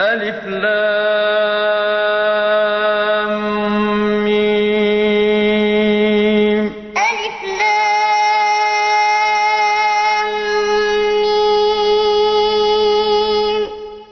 ألف لام ميم. ألف لام